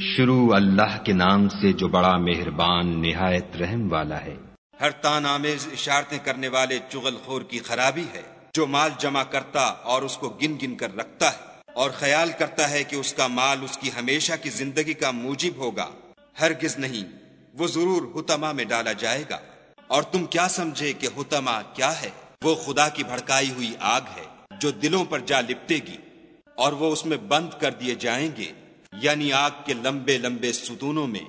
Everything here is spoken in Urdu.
شروع اللہ کے نام سے جو بڑا مہربان نہایت رحم والا ہے۔ ہر تان آمیز اشارتیں کرنے والے چغل خور کی خرابی ہے۔ جو مال جمع کرتا اور اس کو گن گن کر رکھتا ہے۔ اور خیال کرتا ہے کہ اس کا مال اس کی ہمیشہ کی زندگی کا موجب ہوگا۔ ہرگز نہیں، وہ ضرور ہتما میں ڈالا جائے گا۔ اور تم کیا سمجھے کہ ہتما کیا ہے؟ وہ خدا کی بھڑکائی ہوئی آگ ہے جو دلوں پر جا لپٹے گی اور وہ اس میں بند کر دیے جائیں گے۔ یعنی آگ کے لمبے لمبے ستونوں میں